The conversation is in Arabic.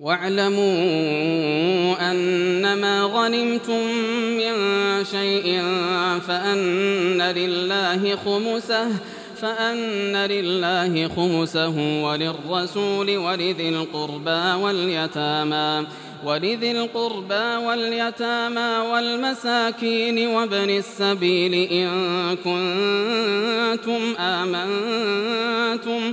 واعلموا أنما غنمتم من شيء فأن لله خمسه فأن لله خمسه وللرسول ولذي القربى واليتامى ولذي القربى واليتامى والمساكين وابن السبيل إن كنتم آمنتم